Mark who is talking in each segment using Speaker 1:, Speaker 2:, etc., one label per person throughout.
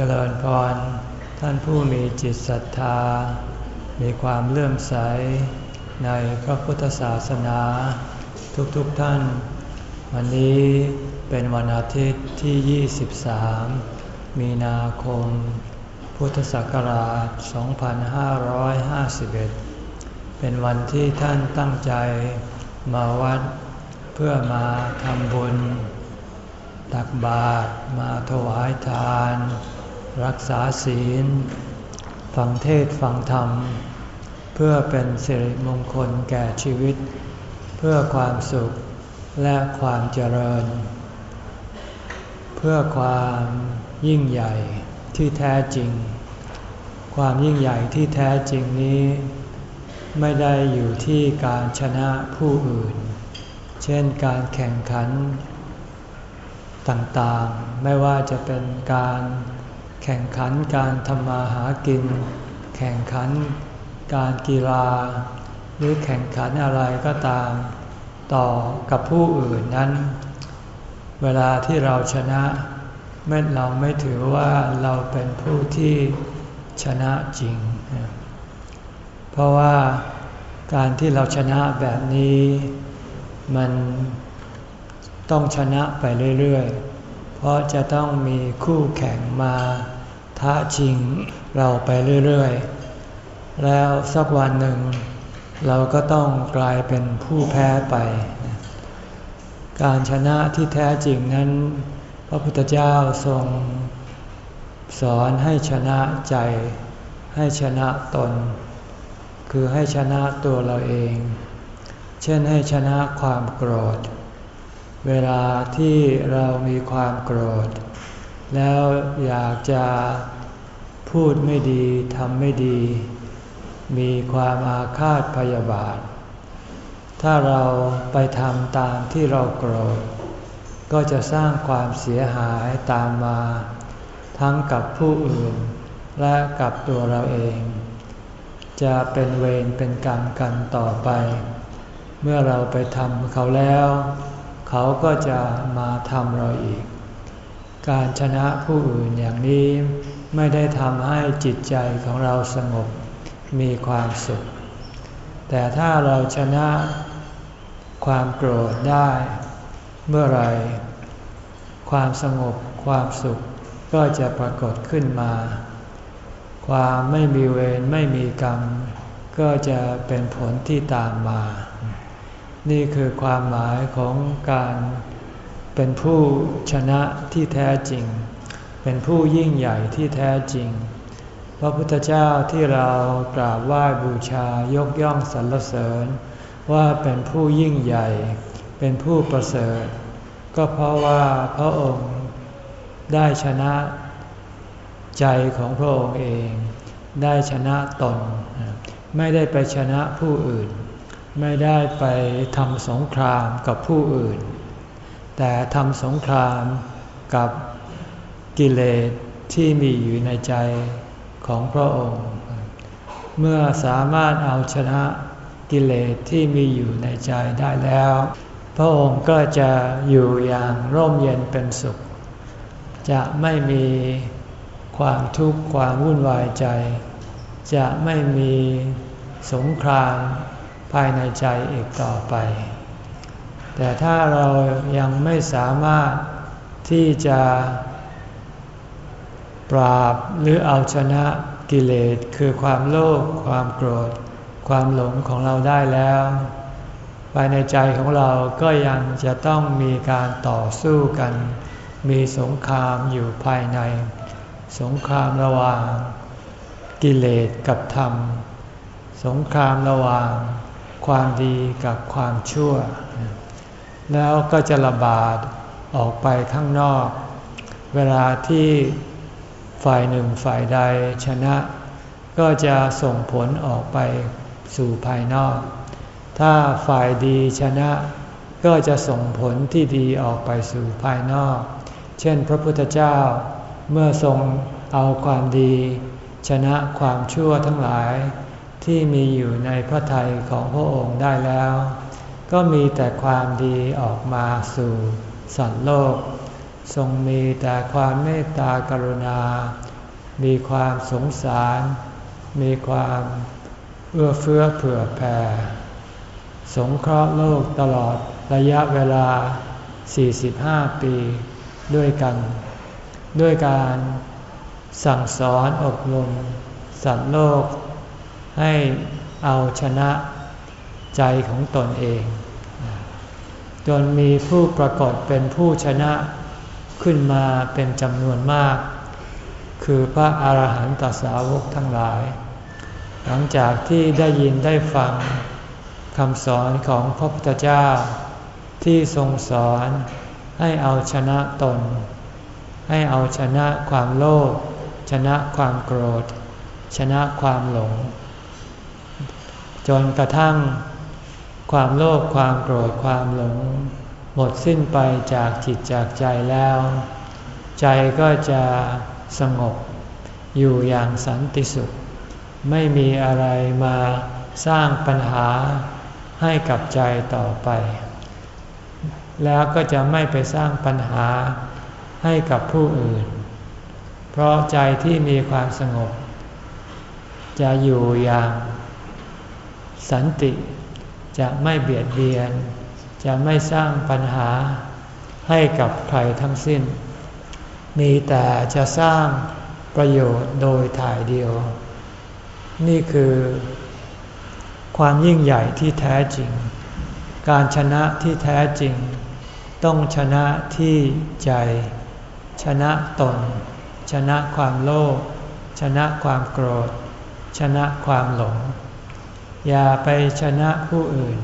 Speaker 1: เจริญพร ท่านผู้มีจิตศรัทธา มีความเลื่อมใส ในพระพุทธศาสนา ทุกๆทท่าน วันนี้เป็นวันอาทิตย์ที่ 23 มีนาคม พุทธศักราช 2551 เป็นวันที่ท่านตั้งใจมาวัด เพื่อมาทำบุญ ตักบาตรมาถวายทาน รักษาศีล ฟังเทศฟังธรรม เพื่อเป็นสิริมงคลแก่ชีวิต เพื่อความสุขและความเจริญ เพื่อความยิ่งใหญ่ที่แท้จริง ความยิ่งใหญ่ที่แท้จริงนี้ ไม่ได้อยู่ที่การชนะผู้อื่น เช่นการแข่งขันต่างๆ ไม่ว่าจะเป็นการ แข่งขันการทำมาหากิน แข่งขันการกีฬา หรือแข่งขันอะไรก็ตาม ต่อกับผู้อื่นนั้น เวลาที่เราชนะเม่เราไม่ถือว่าเราเป็นผู้ที่ชนะจริง เพราะว่าการที่เราชนะแบบนี้ มันต้องชนะไปเรื่อยๆ เพราะจะต้องมีคู่แข่งมาท้าชิงเราไปเรื่อยๆ แล้วสักวันหนึ่ง เราก็ต้องกลายเป็นผู้แพ้ไป การชนะที่แท้จริงนั้น พระพุทธเจ้าทรง สอนให้ชนะใจ ให้ชนะตน คือให้ชนะตัวเราเอง เช่นให้ชนะความโกรธ เวลาที่เรามีความโกรธ แล้วอยากจะพูดไม่ดีทำไม่ดี มีความอาฆาตพยาบาท ถ้าเราไปทำตามที่เราโกรธ ก็จะสร้างความเสียหายตามมา ทั้งกับผู้อื่นและกับตัวเราเอง จะเป็นเวรเป็นกรรมกันต่อไป เมื่อเราไปทำเขาแล้ว เขาก็จะมาทำเราอีก การชนะผู้อื่นอย่างนี้ไม่ได้ทำให้จิตใจของเราสงบมีความสุข แต่ถ้าเราชนะความโกรธได้ เมื่อไร ความสงบความสุขก็จะปรากฏขึ้นมา ความไม่มีเวรไม่มีกรรม ก็จะเป็นผลที่ตามมา นี่คือความหมายของการเป็นผู้ชนะที่แท้จริง เป็นผู้ยิ่งใหญ่ที่แท้จริง พระพุทธเจ้าที่เรากราบไหว้บูชายกย่องสรรเสริญ ว่าเป็นผู้ยิ่งใหญ่ เป็นผู้ประเสริฐ ก็เพราะว่าพระองค์ได้ชนะใจของพระองค์เอง ได้ชนะตน ไม่ได้ไปชนะผู้อื่น ไม่ได้ไปทำสงครามกับผู้อื่น แต่ทำสงครามกับกิเลสที่มีอยู่ในใจของพระองค์ เมื่อสามารถเอาชนะกิเลสที่มีอยู่ในใจได้แล้ว พระองค์ก็จะอยู่อย่างร่มเย็นเป็นสุข จะไม่มีความทุกข์ความวุ่นวายใจ จะไม่มีสงคราม ภายในใจอีกต่อไป แต่ถ้าเรายังไม่สามารถที่จะปราบหรือเอาชนะกิเลสคือความโลภความโกรธ ความหลงของเราได้แล้ว ภายในใจของเราก็ยังจะต้องมีการต่อสู้กัน มีสงครามอยู่ภายใน สงครามระหว่าง กิเลสกับธรรม สงครามระหว่าง ความดีกับความชั่ว แล้วก็จะระบาดออกไปข้างนอก เวลาที่ฝ่ายหนึ่งฝ่ายใดชนะ ก็จะส่งผลออกไปสู่ภายนอก ถ้าฝ่ายดีชนะก็จะส่งผลที่ดีออกไปสู่ภายนอก เช่นพระพุทธเจ้าเมื่อทรงเอาความดี ชนะความชั่วทั้งหลาย ที่มีอยู่ในพระทัยของพระองค์ได้แล้ว ก็มีแต่ความดีออกมาสู่สัตว์โลก ทรงมีแต่ความเมตตากรุณา มีความสงสาร มีความเอื้อเฟื้อเผื่อแผ่ สงเคราะห์โลกตลอดระยะเวลา 45 ปีด้วยกัน ด้วยการสั่งสอนอบรมสัตว์โลก ให้เอาชนะใจของตนเอง จนมีผู้ปรากฏเป็นผู้ชนะขึ้นมาเป็นจำนวนมาก คือพระอาหารหันตสาวกทั้งหลาย หลังจากที่ได้ยินได้ฟังคำสอนของพระพุทธเจ้า ที่ทรงสอนให้เอาชนะตน ให้เอาชนะความโลภชนะความโกรธ ชนะความหลง จนกระทั่งความโลภความโกรธความหลง หมดสิ้นไปจากจิตจากใจแล้ว ใจก็จะสงบอยู่อย่างสันติสุข ไม่มีอะไรมาสร้างปัญหาให้กับใจต่อไป แล้วก็จะไม่ไปสร้างปัญหาให้กับผู้อื่น เพราะใจที่มีความสงบ จะอยู่อย่าง สันติจะไม่เบียดเบียน จะไม่สร้างปัญหาให้กับใครทั้งสิ้น มีแต่จะสร้างประโยชน์โดยถ่ายเดียว นี่คือความยิ่งใหญ่ที่แท้จริง การชนะที่แท้จริง ต้องชนะที่ใจ ชนะตน ชนะความโลภชนะความโกรธ ชนะความหลง อย่าไปชนะผู้อื่น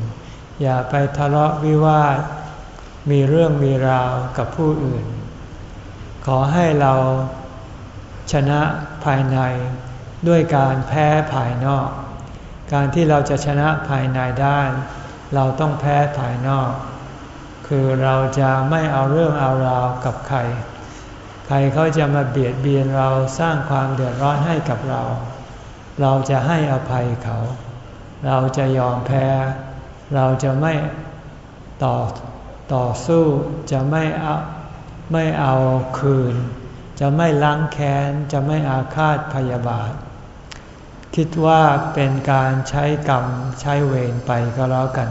Speaker 1: อย่าไปทะเลาะวิวาท มีเรื่องมีราวกับผู้อื่น ขอให้เราชนะภายในด้วยการแพ้ภายนอก การที่เราจะชนะภายในได้ เราต้องแพ้ภายนอก คือเราจะไม่เอาเรื่องเอาราวกับใคร ใครเขาจะมาเบียดเบียนเราสร้างความเดือดร้อนให้กับเรา เราจะให้อภัยเขา เราจะยอมแพ้ เราจะไม่ต่อต่อสู้จะไม่เอาไม่เอาคืน จะไม่ล้างแค้น จะไม่อาฆาตพยาบาท คิดว่าเป็นการใช้กรรมใช้เวรไปก็แล้วกัน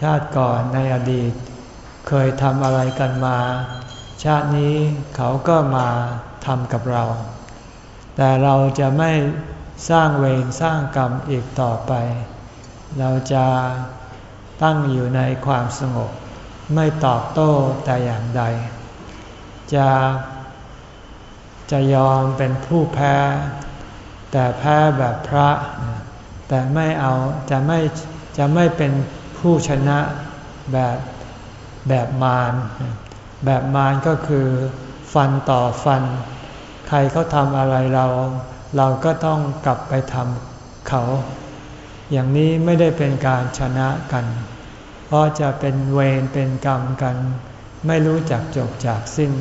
Speaker 1: ชาติก่อนในอดีต เคยทำอะไรกันมา ชาตินี้เขาก็มาทำกับเรา แต่เราจะไม่ สร้างเวรสร้างกรรมอีกต่อไป เราจะตั้งอยู่ในความสงบ ไม่ตอบโต้แต่อย่างใด จะจะยอมเป็นผู้แพ้ แต่แพ้แบบพระ แต่ไม่เอาจะไม่จะไม่เป็นผู้ชนะแบบแบบมารแบบมารก็คือฟันต่อฟัน ใครเขาทำอะไรเรา เราก็ต้องกลับไปทำเขา อย่างนี้ไม่ได้เป็นการชนะกัน เพราะจะเป็นเวรเป็นกรรมกัน ไม่รู้จักจบจากสิ้น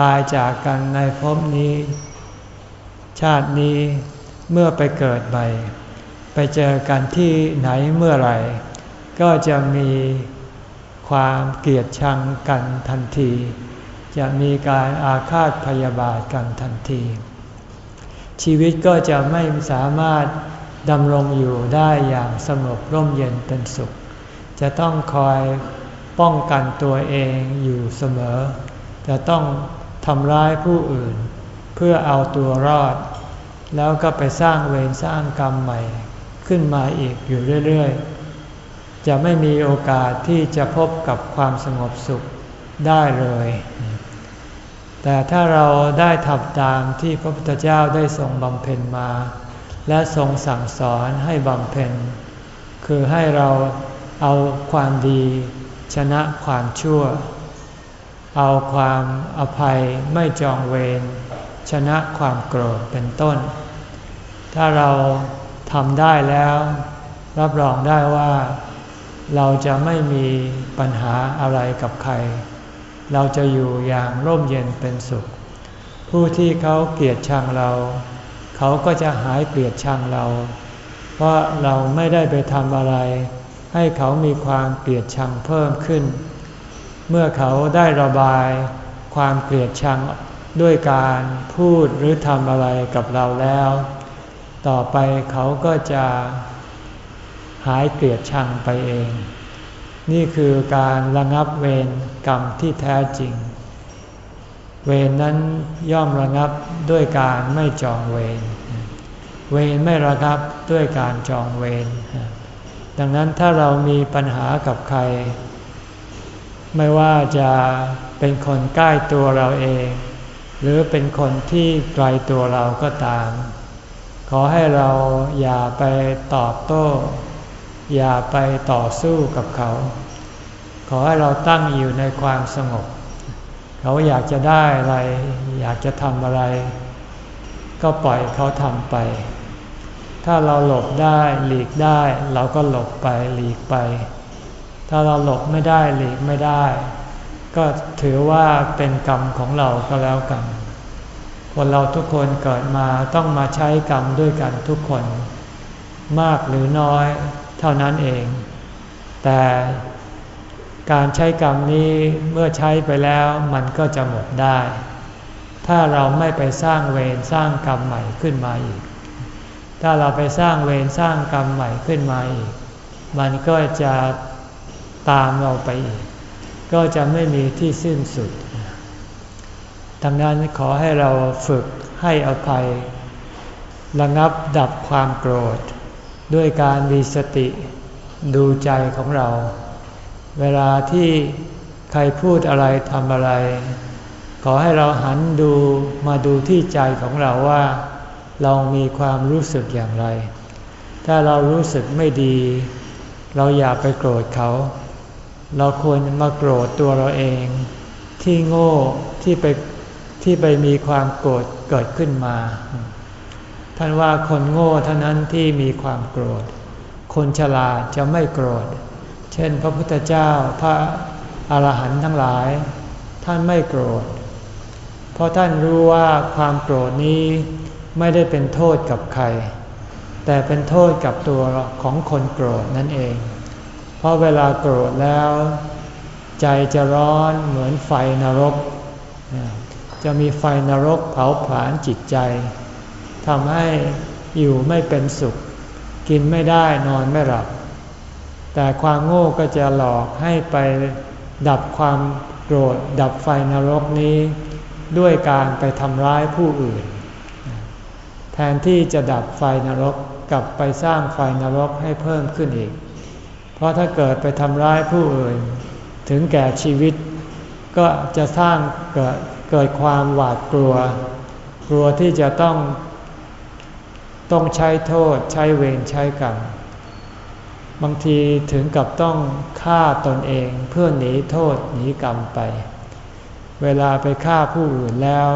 Speaker 1: ตายจากกันในภพนี้ ชาตินี้เมื่อไปเกิดใหม่ ไปเจอกันที่ไหนเมื่อไหร่ ก็จะมีความเกลียดชังกันทันที จะมีการอาฆาตพยาบาทกันทันที ชีวิตก็จะไม่สามารถดำรงอยู่ได้อย่างสงบร่มเย็นเป็นสุข จะต้องคอยป้องกันตัวเองอยู่เสมอ จะต้องทำร้ายผู้อื่น เพื่อเอาตัวรอด แล้วก็ไปสร้างเวรสร้างกรรมใหม่ ขึ้นมาอีกอยู่เรื่อยๆ จะไม่มีโอกาสที่จะพบกับความสงบสุขได้เลย แต่ถ้าเราได้ทำตามที่พระพุทธเจ้าได้ทรงบำเพ็ญมา และทรงสั่งสอนให้บำเพ็ญ คือให้เราเอาความดีชนะความชั่ว เอาความอภัยไม่จองเวรชนะความโกรธเป็นต้น ถ้าเราทำได้แล้ว รับรองได้ว่า เราจะไม่มีปัญหาอะไรกับใคร เราจะอยู่อย่างร่มเย็นเป็นสุข ผู้ที่เขาเกลียดชังเรา เขาก็จะหายเกลียดชังเรา เพราะเราไม่ได้ไปทำอะไร ให้เขามีความเกลียดชังเพิ่มขึ้น เมื่อเขาได้ระบาย ความเกลียดชังด้วยการพูดหรือทำอะไรกับเราแล้ว ต่อไปเขาก็จะหายเกลียดชังไปเอง นี่คือการระงับเวรกรรมที่แท้จริง เวรนั้นย่อมระงับด้วยการไม่จองเวร เวรไม่ระงับด้วยการจองเวร ดังนั้นถ้าเรามีปัญหากับใคร ไม่ว่าจะเป็นคนใกล้ตัวเราเอง หรือเป็นคนที่ไกลตัวเราก็ตาม ขอให้เราอย่าไปตอบโต้ อย่าไปต่อสู้กับเขา ขอให้เราตั้งอยู่ในความสงบ เขาอยากจะได้อะไร อยากจะทำอะไร ก็ปล่อยเขาทำไป ถ้าเราหลบได้หลีกได้ เราก็หลบไปหลีกไป ถ้าเราหลบไม่ได้หลีกไม่ได้ ก็ถือว่าเป็นกรรมของเราก็แล้วกันคนเราทุกคนเกิดมาต้องมาใช้กรรมด้วยกันทุกคน มากหรือน้อย เท่านั้นเอง แต่การใช้กรรมนี้เมื่อใช้ไปแล้วมันก็จะหมดได้ ถ้าเราไม่ไปสร้างเวรสร้างกรรมใหม่ขึ้นมาอีก ถ้าเราไปสร้างเวรสร้างกรรมใหม่ขึ้นมาอีก มันก็จะตามเราไปอีก ก็จะไม่มีที่สิ้นสุดดังนั้นขอให้เราฝึกให้อภัย ระงับดับความโกรธ ด้วยการมีสติดูใจของเรา เวลาที่ใครพูดอะไรทำอะไร ขอให้เราหันดูมาดูที่ใจของเราว่า เรามีความรู้สึกอย่างไร ถ้าเรารู้สึกไม่ดี เราอย่าไปโกรธเขา เราควรมาโกรธตัวเราเอง ที่โง่ที่ไปที่ไปมีความโกรธเกิดขึ้นมา ท่านว่าคนโง่เท่านั้นที่มีความโกรธ คนฉลาดจะไม่โกรธ เช่น พระพุทธเจ้าพระอาหารหันต์ทั้งหลาย ท่านไม่โกรธ เพราะท่านรู้ว่าความโกรธนี้ไม่ได้เป็นโทษกับใคร แต่เป็นโทษกับตัวของคนโกรธนั่นเอง เพราะเวลาโกรธแล้ว ใจจะร้อนเหมือนไฟนรก จะมีไฟนรกเผาผลาญจิตใจ ทำให้อยู่ไม่เป็นสุข กินไม่ได้นอนไม่หลับ แต่ความโง่ก็จะหลอกให้ไปดับความโกรธดับไฟนรกนี้ ด้วยการไปทำร้ายผู้อื่น แทนที่จะดับไฟนรกกลับไปสร้างไฟนรกให้เพิ่มขึ้นอีก เพราะถ้าเกิดไปทำร้ายผู้อื่น ถึงแก่ชีวิต ก็จะสร้างเกิดเกิดความหวาดกลัว กลัวที่จะต้อง ต้องใช้โทษใช้เวรใช้กรรมบางทีถึงกับต้องฆ่าตนเองเพื่อหนีโทษหนีกรรมไป เวลาไปฆ่าผู้อื่นแล้ว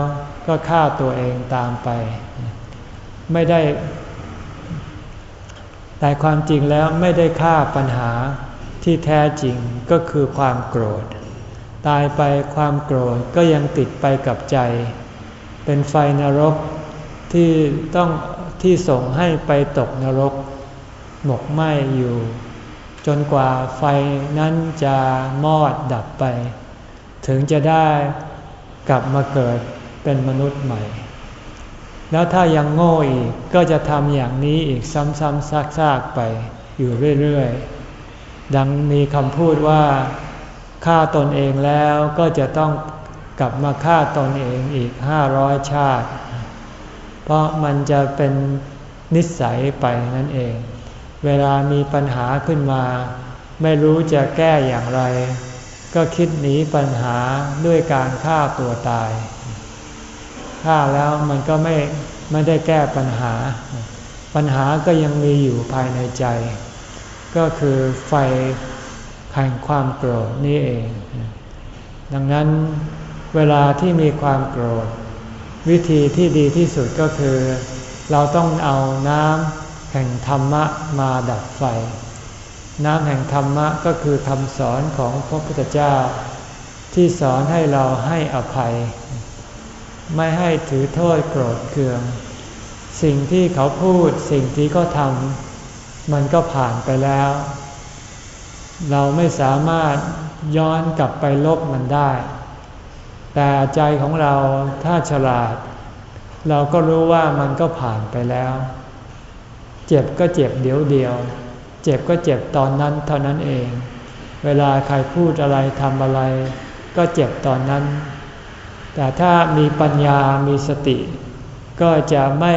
Speaker 1: ก็ฆ่าตัวเองตามไป ไม่ได้ แต่ความจริงแล้วไม่ได้ฆ่าปัญหาที่แท้จริงก็คือความโกรธ ตายไปความโกรธก็ยังติดไปกับใจ เป็นไฟนรกที่ต้อง ที่ส่งให้ไปตกนรก หมกไหมอยู่ จนกว่าไฟนั้นจะมอดดับไป ถึงจะได้กลับมาเกิดเป็นมนุษย์ใหม่ แล้วถ้ายังโง่อีกก็จะทำอย่างนี้อีกซ้ำๆซากๆไปอยู่เรื่อยๆ ดังมีคำพูดว่าฆ่าตนเองแล้วก็จะต้องกลับมาฆ่าตนเองอีกห้าร้อยชาติ เพราะมันจะเป็นนิสัยไปนั่นเอง เวลามีปัญหาขึ้นมา ไม่รู้จะแก้อย่างไร ก็คิดหนีปัญหาด้วยการฆ่าตัวตายฆ่าแล้วมันก็ไม่ไม่ได้แก้ปัญหา ปัญหาก็ยังมีอยู่ภายในใจ ก็คือไฟแห่งความโกรธนี่เอง ดังนั้นเวลาที่มีความโกรธ วิธีที่ดีที่สุดก็คือ เราต้องเอาน้ำแห่งธรรมะมาดับไฟ น้ำแห่งธรรมะก็คือคำสอนของพระพุทธเจ้า ที่สอนให้เราให้อภัย ไม่ให้ถือโทษโกรธเคือง สิ่งที่เขาพูดสิ่งที่เขาทำมันก็ผ่านไปแล้ว เราไม่สามารถย้อนกลับไปลบมันได้ แต่ใจของเราถ้าฉลาด เราก็รู้ว่ามันก็ผ่านไปแล้ว เจ็บก็เจ็บเดี๋ยวเดียว เจ็บก็เจ็บตอนนั้นเท่านั้นเอง เวลาใครพูดอะไรทำอะไร ก็เจ็บตอนนั้น แต่ถ้ามีปัญญามีสติ ก็จะไม่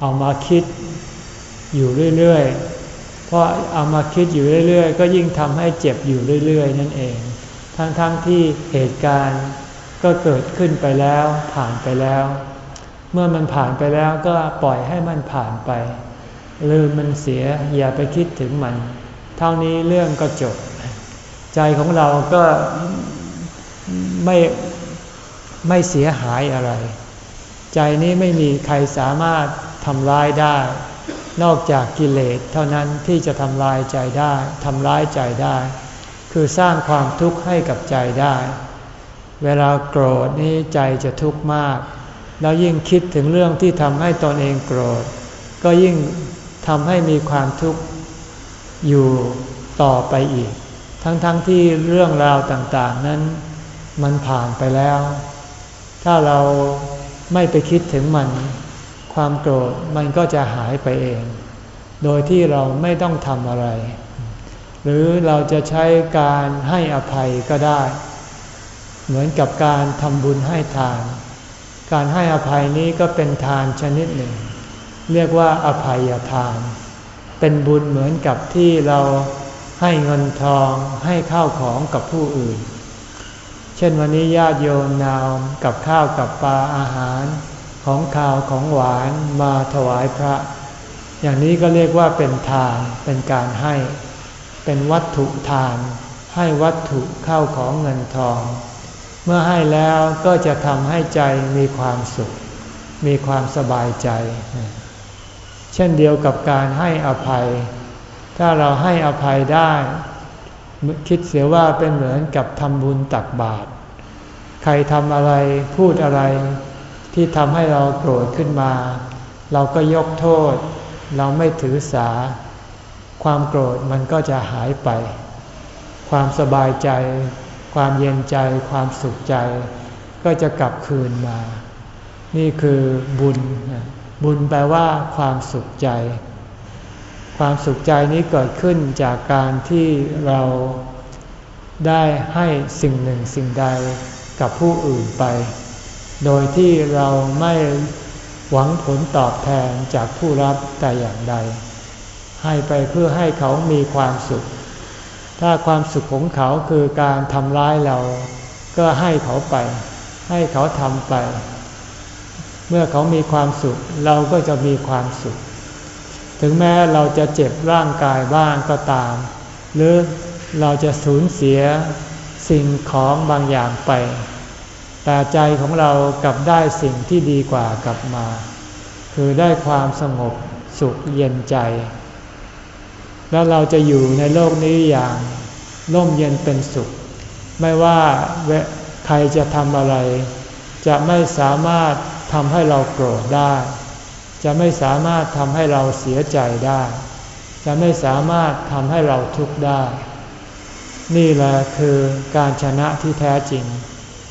Speaker 1: เอามาคิดอยู่เรื่อยๆ เพราะเอามาคิดอยู่เรื่อยๆ ก็ยิ่งทำให้เจ็บอยู่เรื่อยๆ นั่นเอง ทั้งๆทที่เหตุการณ์ก็เกิดขึ้นไปแล้วผ่านไปแล้ว เมื่อมันผ่านไปแล้วก็ปล่อยให้มันผ่านไป ลืมมันเสียอย่าไปคิดถึงมัน เท่านี้เรื่องก็จบ ใจของเราก็ไม่ไม่เสียหายอะไร ใจนี้ไม่มีใครสามารถทำร้ายได้ นอกจากกิเลสเท่านั้นที่จะทำลายใจได้ทำร้ายใจได้ คือสร้างความทุกข์ให้กับใจได้ เวลาโกรธนี้ใจจะทุกข์มาก แล้วยิ่งคิดถึงเรื่องที่ทำให้ตนเองโกรธ ก็ยิ่งทำให้มีความทุกข์อยู่ต่อไปอีก ทั้งๆทที่เรื่องราวต่างๆนั้นมันผ่านไปแล้ว ถ้าเราไม่ไปคิดถึงมัน ความโกรธมันก็จะหายไปเอง โดยที่เราไม่ต้องทำอะไร หรือเราจะใช้การให้อภัยก็ได้ เหมือนกับการทำบุญให้ทาน การให้อภัยนี้ก็เป็นทานชนิดหนึ่ง เรียกว่าอภัยทาน เป็นบุญเหมือนกับที่เราให้เงินทองให้ข้าวของกับผู้อื่น เช่นวันนี้ญาติโยมนาวกับข้าวกับปลาอาหารของข้าวของหวานมาถวายพระ อย่างนี้ก็เรียกว่าเป็นทานเป็นการให้ เป็นวัตถุทาน ให้วัตถุเข้าของเงินทอง เมื่อให้แล้วก็จะทำให้ใจมีความสุข มีความสบายใจ เช่นเดียวกับการให้อภัย ถ้าเราให้อภัยได้ คิดเสียว่าเป็นเหมือนกับทำบุญตักบาตรใครทำอะไรพูดอะไร ที่ทำให้เราโกรธขึ้นมา เราก็ยกโทษ เราไม่ถือสา ความโกรธมันก็จะหายไป ความสบายใจ ความเย็นใจ ความสุขใจ ก็จะกลับคืนมา นี่คือบุญ บุญแปลว่าความสุขใจ ความสุขใจนี้เกิดขึ้นจากการที่เราได้ให้สิ่งหนึ่งสิ่งใดกับผู้อื่นไป โดยที่เราไม่หวังผลตอบแทนจากผู้รับแต่อย่างใด ให้ไปเพื่อให้เขามีความสุข ถ้าความสุขของเขาคือการทำร้ายเรา ก็ให้เขาไป ให้เขาทำไป เมื่อเขามีความสุข เราก็จะมีความสุข ถึงแม้เราจะเจ็บร่างกายบ้างก็ตาม หรือเราจะสูญเสียสิ่งของบางอย่างไป แต่ใจของเรากลับได้สิ่งที่ดีกว่ากลับมา คือได้ความสงบสุขเย็นใจ แล้วเราจะอยู่ในโลกนี้อย่างร่มเย็นเป็นสุข ไม่ว่าใครจะทำอะไร จะไม่สามารถทำให้เราโกรธได้ จะไม่สามารถทำให้เราเสียใจได้ จะไม่สามารถทำให้เราทุกข์ได้ นี่แหละคือการชนะที่แท้จริง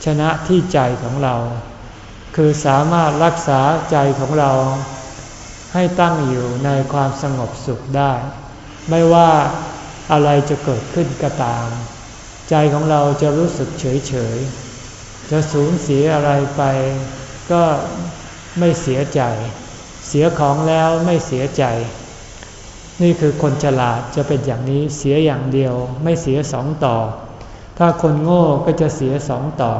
Speaker 1: ชนะที่ใจของเรา คือสามารถรักษาใจของเรา ให้ตั้งอยู่ในความสงบสุขได้ ไม่ว่าอะไรจะเกิดขึ้นก็ตาม ใจของเราจะรู้สึกเฉยเฉยจะสูญเสียอะไรไป ก็ไม่เสียใจ เสียของแล้วไม่เสียใจ นี่คือคนฉลาดจะเป็นอย่างนี้เสียอย่างเดียว ไม่เสียสองต่อ ถ้าคนโง่ก็จะเสียสองต่อ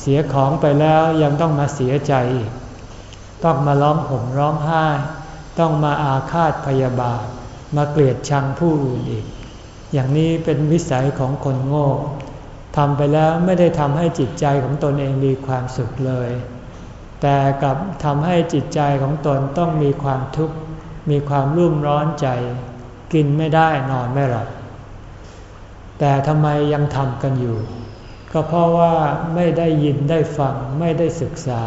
Speaker 1: เสียของไปแล้วยังต้องมาเสียใจ ต้องมาร้องห่มร้องไห้ ต้องมาอาฆาตพยาบาท มาเกลียดชังผู้อื่นอีก อย่างนี้เป็นวิสัยของคนโง่ทำไปแล้วไม่ได้ทำให้จิตใจของตนเองมีความสุขเลย แต่กลับทำให้จิตใจของตนต้องมีความทุกข์ มีความรุ่มร้อนใจ กินไม่ได้นอนไม่หลับ แต่ทำไมยังทำกันอยู่ ก็เพราะว่าไม่ได้ยินได้ฟังไม่ได้ศึกษา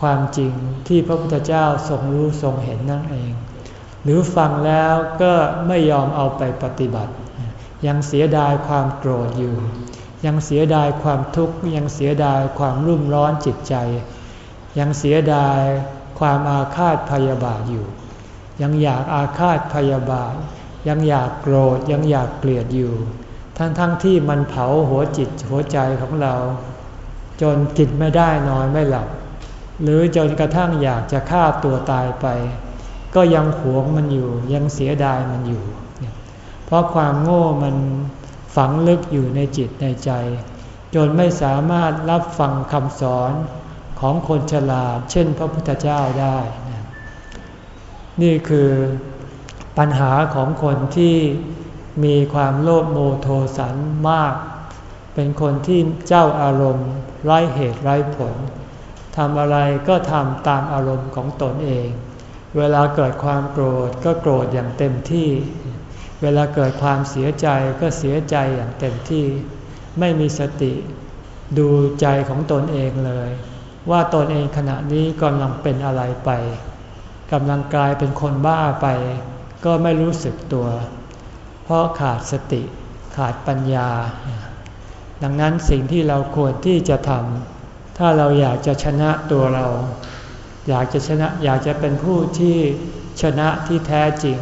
Speaker 1: ความจริงที่พระพุทธเจ้าทรงรู้ทรงเห็นนั่นเอง หรือฟังแล้วก็ไม่ยอมเอาไปปฏิบัติ ยังเสียดายความโกรธอยู่ ยังเสียดายความทุกข์ยังเสียดายความรุ่มร้อนจิตใจ ยังเสียดายความอาฆาตพยาบาทอยู่ ยังอยากอาฆาตพยาบาท ยังอยากโกรธยังอยากเกลียดอยู่ ทั้งๆทที่มันเผาหัวจิตหัวใจของเรา จนกินไม่ได้นอนไม่หลับ หรือจนกระทั่งอยากจะฆ่าตัวตายไป ก็ยังหวงมันอยู่ ยังเสียดายมันอยู่ เพราะความโง่มันฝังลึกอยู่ในจิตในใจ จนไม่สามารถรับฟังคำสอนของคนฉลาด เช่นพระพุทธเจ้าได้ นี่คือปัญหาของคนที่มีความโลภโมโทสันมาก เป็นคนที่เจ้าอารมณ์ไร้เหตุไร้ผลทำอะไรก็ทำตามอารมณ์ของตนเอง เวลาเกิดความโกรธก็โกรธอย่างเต็มที่ เวลาเกิดความเสียใจก็เสียใจอย่างเต็มที่ ไม่มีสติดูใจของตนเองเลย ว่าตนเองขณะนี้กำลังเป็นอะไรไปกำลังกลายเป็นคนบ้าไป ก็ไม่รู้สึกตัว เพราะขาดสติขาดปัญญา ดังนั้นสิ่งที่เราควรที่จะทำถ้าเราอยากจะชนะตัวเรา อยากจะชนะอยากจะเป็นผู้ที่ชนะที่แท้จริง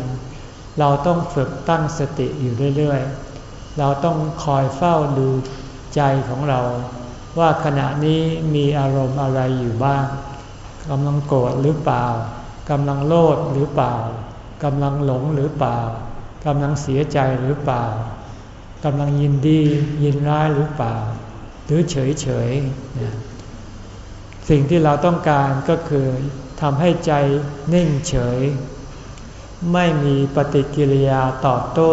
Speaker 1: เราต้องฝึกตั้งสติอยู่เรื่อยๆ เราต้องคอยเฝ้าดูใจของเรา ว่าขณะนี้มีอารมณ์อะไรอยู่บ้างกำลังโกรธหรือเปล่ากำลังโลภหรือเปล่ากำลังหลงหรือเปล่ากำลังเสียใจหรือเปล่ากำลังยินดียินร้ายหรือเปล่า หรือเฉยเฉย สิ่งที่เราต้องการก็คือทำให้ใจนิ่งเฉย ไม่มีปฏิกิริยาตอบโต้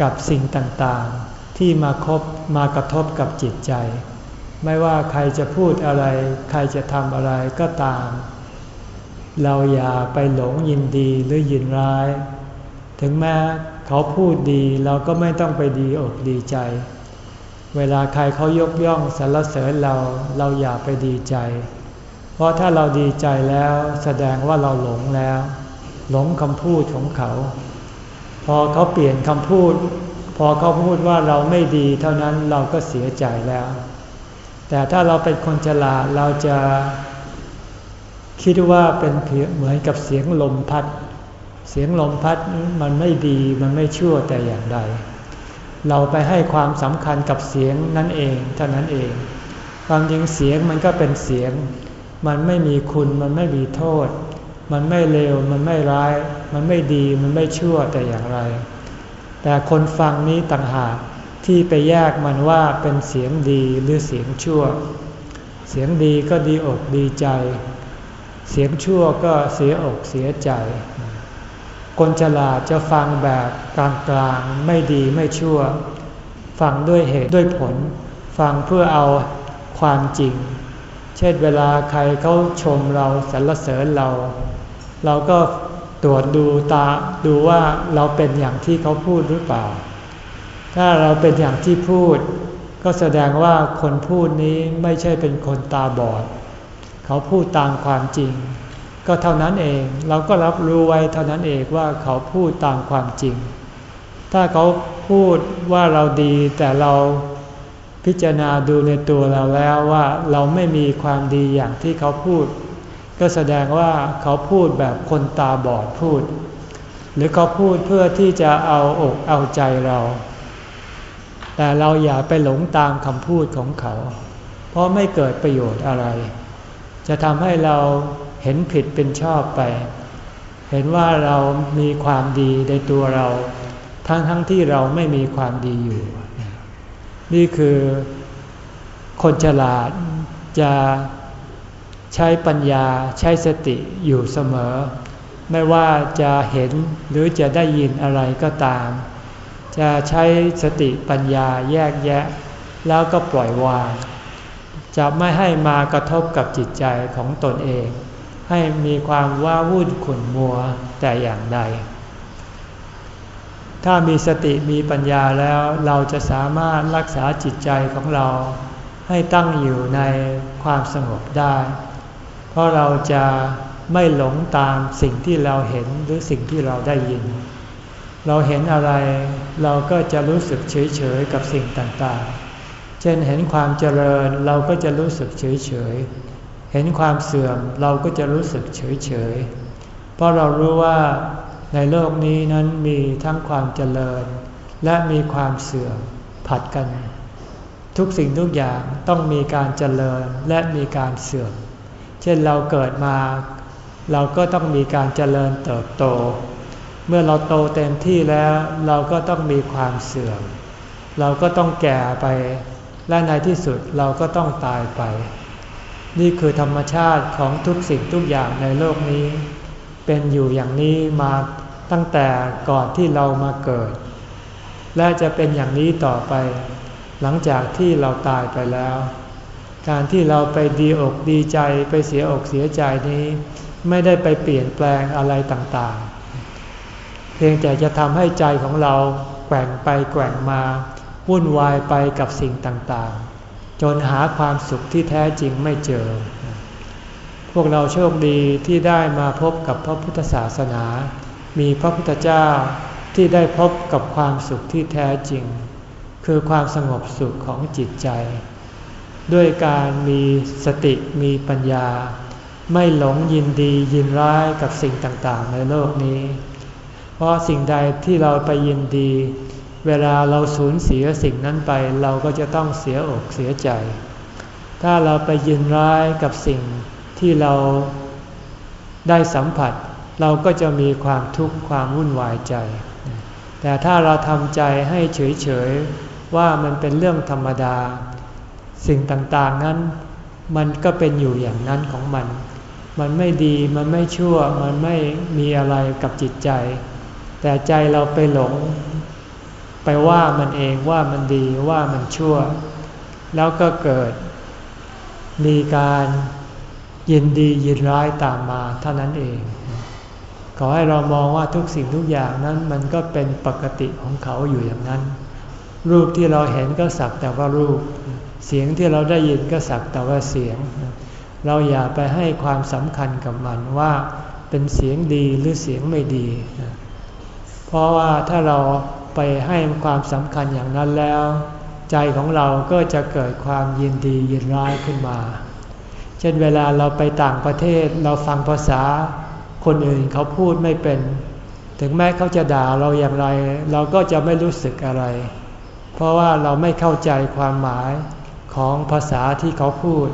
Speaker 1: กับสิ่งต่างๆ ที่มาคบมากระทบกับจิตใจ ไม่ว่าใครจะพูดอะไร ใครจะทำอะไรก็ตาม เราอย่าไปหลงยินดีหรือยินร้าย ถึงแม้เขาพูดดีเราก็ไม่ต้องไปดีอกดีใจ เวลาใครเขายกย่องสรรเสริญเราเราอย่าไปดีใจ เพราะถ้าเราดีใจแล้วแสดงว่าเราหลงแล้ว หลงคำพูดของเขา พอเขาเปลี่ยนคำพูด พอเขาพูดว่าเราไม่ดีเท่านั้นเราก็เสียใจแล้ว แต่ถ้าเราเป็นคนฉลาดเราจะคิดว่าเป็นเหมือนกับเสียงลมพัด เสียงลมพัดมันไม่ดีมันไม่ชั่วแต่อย่างใด เราไปให้ความสำคัญกับเสียงนั่นเองเท่านั้นเอง ความจริงเสียงมันก็เป็นเสียง มันไม่มีคุณมันไม่มีโทษ มันไม่เลวมันไม่ร้าย มันไม่ดีมันไม่ชั่วแต่อย่างไร แต่คนฟังนี้ต่างหากที่ไปแยกมันว่าเป็นเสียงดีหรือเสียงชั่ว เสียงดีก็ดีอกดีใจ เสียงชั่วก็เสียอกเสียใจ คนฉลาดจะฟังแบบกลางๆไม่ดีไม่ชั่ว ฟังด้วยเหตุด้วยผล ฟังเพื่อเอาความจริง เช่นเวลาใครเขาชมเราสรรเสริญเรา เราก็ตรวจดูตาดูว่าเราเป็นอย่างที่เขาพูดหรือเปล่า ถ้าเราเป็นอย่างที่พูด ก็แสดงว่าคนพูดนี้ไม่ใช่เป็นคนตาบอด เขาพูดตามความจริง ก็เท่านั้นเอง เราก็รับรู้ไว้เท่านั้นเองว่าเขาพูดตามความจริง ถ้าเขาพูดว่าเราดีแต่เราพิจารณาดูในตัวเราแล้วว่าเราไม่มีความดีอย่างที่เขาพูด ก็แสดงว่าเขาพูดแบบคนตาบอดพูด หรือเขาพูดเพื่อที่จะเอาอกเอาใจเรา แต่เราอย่าไปหลงตามคำพูดของเขา เพราะไม่เกิดประโยชน์อะไร จะทำให้เรา เห็นผิดเป็นชอบไป เห็นว่าเรามีความดีในตัวเรา ทั้งทั้งที่เราไม่มีความดีอยู่ นี่คือคนฉลาดจะใช้ปัญญาใช้สติอยู่เสมอ ไม่ว่าจะเห็นหรือจะได้ยินอะไรก็ตาม จะใช้สติปัญญาแยกแยะ แล้วก็ปล่อยวาง จะไม่ให้มากระทบกับจิตใจของตนเอง ให้มีความว้าวุ่นขุ่นมัวแต่อย่างใด ถ้ามีสติมีปัญญาแล้วเราจะสามารถรักษาจิตใจของเราให้ตั้งอยู่ในความสงบได้ เพราะเราจะไม่หลงตามสิ่งที่เราเห็นหรือสิ่งที่เราได้ยิน เราเห็นอะไรเราก็จะรู้สึกเฉยๆกับสิ่งต่างๆ เช่นเห็นความเจริญเราก็จะรู้สึกเฉย เห็นความเสื่อมเราก็จะรู้สึกเฉยเฉยเพราะเรารู้ว่าในโลกนี้นั้นมีทั้งความเจริญ และมีความเสื่อมผัดกัน ทุกสิ่งทุกอย่างต้องมีการเจริญและมีการเสื่อม เช่นเราเกิดมา เราก็ต้องมีการเจริญเติบโต เมื่อเราโตเต็มที่แล้วเราก็ต้องมีความเสื่อม เราก็ต้องแก่ไป และในที่สุดเราก็ต้องตายไป นี่คือธรรมชาติของทุกสิ่งทุกอย่างในโลกนี้ เป็นอยู่อย่างนี้มาตั้งแต่ก่อนที่เรามาเกิด และจะเป็นอย่างนี้ต่อไป หลังจากที่เราตายไปแล้ว การที่เราไปดีอกดีใจไปเสียอกเสียใจนี้ ไม่ได้ไปเปลี่ยนแปลงอะไรต่างๆ เพียงแต่จะทำให้ใจของเราแกว่งไปแกว่งมาวุ่นวายไปกับสิ่งต่างๆ จนหาความสุขที่แท้จริงไม่เจอ พวกเราโชคดีที่ได้มาพบกับพระพุทธศาสนา มีพระพุทธเจ้าที่ได้พบกับความสุขที่แท้จริง คือความสงบสุขของจิตใจ ด้วยการมีสติมีปัญญา ไม่หลงยินดียินร้ายกับสิ่งต่างๆ ในโลกนี้ เพราะสิ่งใดที่เราไปยินดี เวลาเราสูญเสียสิ่งนั้นไป เราก็จะต้องเสียอกเสียใจ ถ้าเราไปยินร้ายกับสิ่งที่เราได้สัมผัส เราก็จะมีความทุกข์ความวุ่นวายใจ แต่ถ้าเราทำใจให้เฉยๆว่ามันเป็นเรื่องธรรมดา สิ่งต่างๆนั้น มันก็เป็นอยู่อย่างนั้นของมัน มันไม่ดีมันไม่ชั่วมันไม่มีอะไรกับจิตใจ แต่ใจเราไปหลง ไปว่ามันเองว่ามันดีว่ามันชั่ว แล้วก็เกิด มีการยินดียินร้ายตามมาเท่านั้นเอง ขอให้เรามองว่าทุกสิ่งทุกอย่างนั้นมันก็เป็นปกติของเขาอยู่อย่างนั้น รูปที่เราเห็นก็สักแต่ว่ารูป เสียงที่เราได้ยินก็สักแต่ว่าเสียง เราอย่าไปให้ความสำคัญกับมันว่าเป็นเสียงดีหรือเสียงไม่ดี เพราะว่าถ้าเรา ไปให้ความสำคัญอย่างนั้นแล้ว ใจของเราก็จะเกิดความยินดียินร้ายขึ้นมา เช่นเวลาเราไปต่างประเทศเราฟังภาษาคนอื่นเขาพูดไม่เป็น ถึงแม้เขาจะด่าเราอย่างไร เราก็จะไม่รู้สึกอะไร เพราะว่าเราไม่เข้าใจความหมายของภาษาที่เขาพูด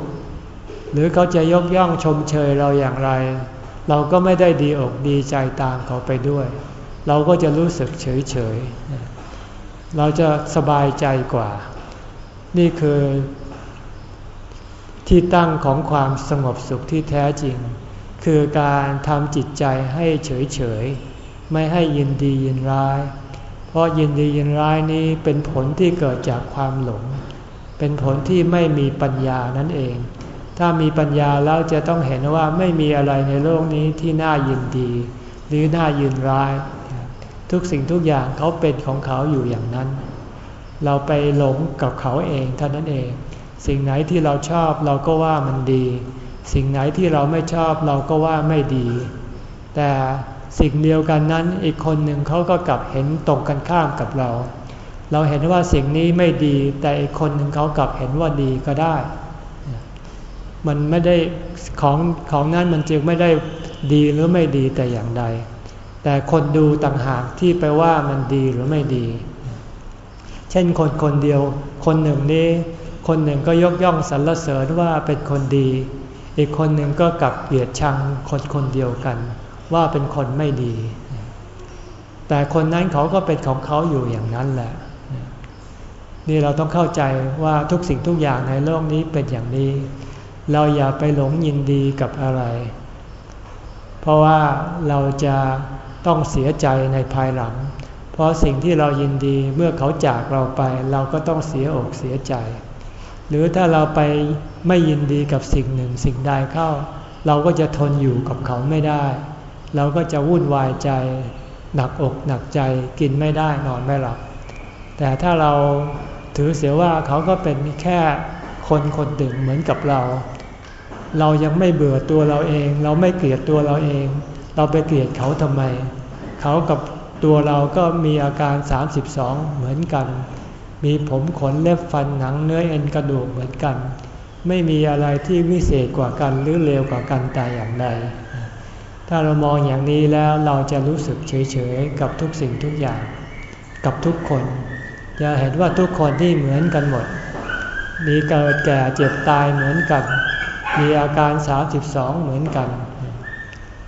Speaker 1: หรือเขาจะยกย่องชมเชยเราอย่างไร เราก็ไม่ได้ดีอกดีใจตามเขาไปด้วย เราก็จะรู้สึกเฉยเฉย เราจะสบายใจกว่า นี่คือที่ตั้งของความสงบสุขที่แท้จริง คือการทำจิตใจให้เฉยเฉย ไม่ให้ยินดียินร้าย เพราะยินดียินร้ายนี้เป็นผลที่เกิดจากความหลง เป็นผลที่ไม่มีปัญญานั่นเอง ถ้ามีปัญญาแล้วจะต้องเห็นว่าไม่มีอะไรในโลกนี้ที่น่ายินดี หรือน่ายินร้าย ทุกสิ่งทุกอย่างเขาเป็นของเขาอยู่อย่างนั้น เราไปหลงกับเขาเองเท่านั้นเอง สิ่งไหนที่เราชอบเราก็ว่ามันดี สิ่งไหนที่เราไม่ชอบเราก็ว่าไม่ดี แต่สิ่งเดียวกันนั้นอีกคนหนึ่งเขาก็กลับเห็นตรงกันข้ามกับเรา เราเห็นว่าสิ่งนี้ไม่ดี แต่อีกคนหนึ่งเขากลับเห็นว่าดีก็ได้ มันไม่ได้ของของนั้นมันจึงไม่ได้ดีหรือไม่ดีแต่อย่างใด แต่คนดูต่างหากที่ไปว่ามันดีหรือไม่ดี เช่นคนคนเดียว คนหนึ่งนี้ คนหนึ่งก็ยกย่องสรรเสริญว่าเป็นคนดี อีกคนหนึ่งก็กลับเกลียดชังคนคนเดียวกัน ว่าเป็นคนไม่ดี แต่คนนั้นเขาก็เป็นของเขาอยู่อย่างนั้นแหละ นี่เราต้องเข้าใจว่าทุกสิ่งทุกอย่างในโลกนี้เป็นอย่างนี้ เราอย่าไปหลงยินดีกับอะไร เพราะว่าเราจะ ต้องเสียใจในภายหลัง เพราะสิ่งที่เรายินดีเมื่อเขาจากเราไป เราก็ต้องเสียอกเสียใจ หรือถ้าเราไปไม่ยินดีกับสิ่งหนึ่งสิ่งใดเข้า เราก็จะทนอยู่กับเขาไม่ได้ เราก็จะวุ่นวายใจ หนักอกหนักใจกินไม่ได้นอนไม่หลับ แต่ถ้าเราถือเสียว่าเขาก็เป็นแค่คนคนหนึ่งเหมือนกับเรา เรายังไม่เบื่อตัวเราเอง เราไม่เกลียดตัวเราเอง เราไปเกลียดเขาทำไม เขากับตัวเราก็มีอาการ 32 เหมือนกัน มีผมขนเล็บฟันหนังเนื้อเอ็นกระดูกเหมือนกัน ไม่มีอะไรที่วิเศษกว่ากันหรือเลวกว่ากันแต่อย่างใด ถ้าเรามองอย่างนี้แล้วเราจะรู้สึกเฉยๆกับทุกสิ่งทุกอย่าง กับทุกคน จะเห็นว่าทุกคนที่เหมือนกันหมด มีเกิดแก่เจ็บตายเหมือนกัน มีอาการ 32 เหมือนกัน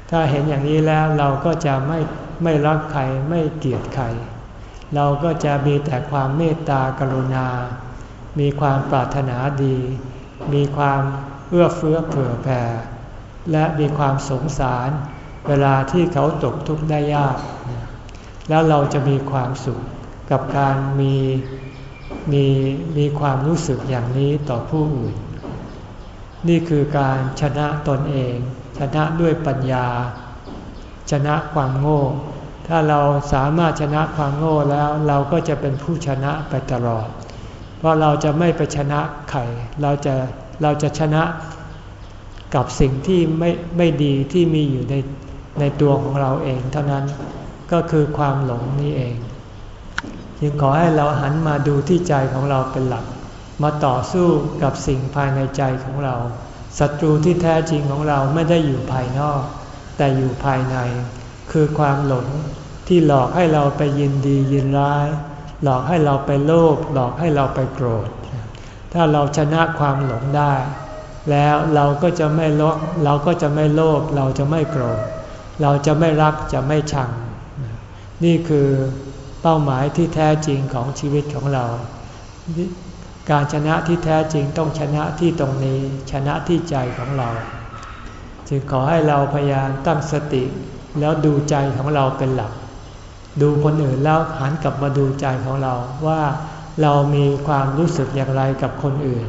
Speaker 1: ถ้าเห็นอย่างนี้แล้วเราก็จะไม่ไม่รักใครไม่เกลียดใคร เราก็จะมีแต่ความเมตตากรุณา มีความปรารถนาดี มีความเอื้อเฟื้อเผื่อแผ่ และมีความสงสาร เวลาที่เขาตกทุกข์ได้ยาก แล้วเราจะมีความสุขกับการมีมีมีความรู้สึกอย่างนี้ต่อผู้อื่น นี่คือการชนะตนเอง ชนะด้วยปัญญา ชนะความโง่ ถ้าเราสามารถชนะความโง่แล้วเราก็จะเป็นผู้ชนะไปตลอด เพราะเราจะไม่ไปชนะใครเราจะเราจะชนะกับสิ่งที่ไม่ไม่ดีที่มีอยู่ในในตัวของเราเองเท่านั้นก็คือความหลงนี่เอง จึงขอให้เราหันมาดูที่ใจของเราเป็นหลัก มาต่อสู้กับสิ่งภายในใจของเรา ศัตรูที่แท้จริงของเราไม่ได้อยู่ภายนอก แต่อยู่ภายใน คือความหลงที่หลอกให้เราไปยินดียินร้าย หลอกให้เราไปโลภหลอกให้เราไปโกรธ ถ้าเราชนะความหลงได้ แล้วเราก็จะไม่ลดเราก็จะไม่โลภเราจะไม่โกรธ เราจะไม่รักจะไม่ชัง นี่คือเป้าหมายที่แท้จริงของชีวิตของเรา การชนะที่แท้จริงต้องชนะที่ตรงนี้ชนะที่ใจของเรา จึงขอให้เราพยายามตั้งสติ แล้วดูใจของเราเป็นหลัก ดูคนอื่นแล้วหันกลับมาดูใจของเราว่าเรามีความรู้สึกอย่างไรกับคนอื่น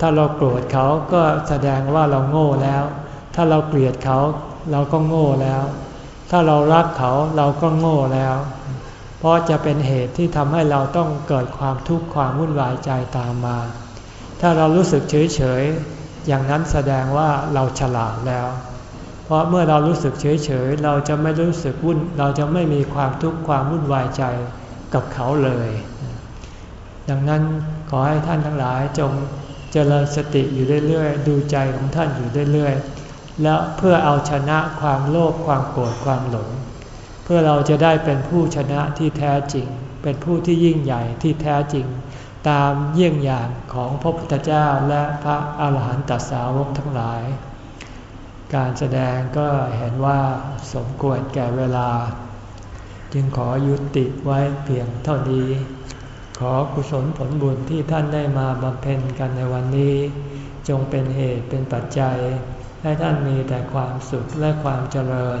Speaker 1: ถ้าเราโกรธเขาก็แสดงว่าเราโง่แล้ว ถ้าเราเกลียดเขาเราก็โง่แล้ว ถ้าเรารักเขาเราก็โง่แล้ว ราะจะเป็นเหตุที่ทำให้เราต้องเกิดความทุกข์ความวุ่นวายใจตามมา ถ้าเรารู้สึกเฉยเฉยอย่างนั้นแสดงว่าเราฉลาดแล้ว เพราะเมื่อเรารู้สึกเฉยเฉยเราจะไม่รู้สึกวุ่น เราจะไม่มีความทุกข์ความวุ่นวายใจกับเขาเลย ดังนั้นขอให้ท่านทั้งหลายจงเจริญสติอยู่เรื่อยๆ ดูใจของท่านอยู่เรื่อยๆ แล้วเพื่อเอาชนะความโลภความโกรธความหลง เพื่อเราจะได้เป็นผู้ชนะที่แท้จริง เป็นผู้ที่ยิ่งใหญ่ที่แท้จริง ตามเยี่ยงอย่างของพระพุทธเจ้าและพระอาหารหันตสาวกทั้งหลาย การแสดงก็เห็นว่าสมควรแก่เวลา จึงขอยุติไว้เพียงเท่านี้ ขอกุศลผลบุญที่ท่านได้มาบำเพ็ญกันในวันนี้ จงเป็นเหตุเป็นปัจจัย ให้ท่านมีแต่ความสุขและความเจริญ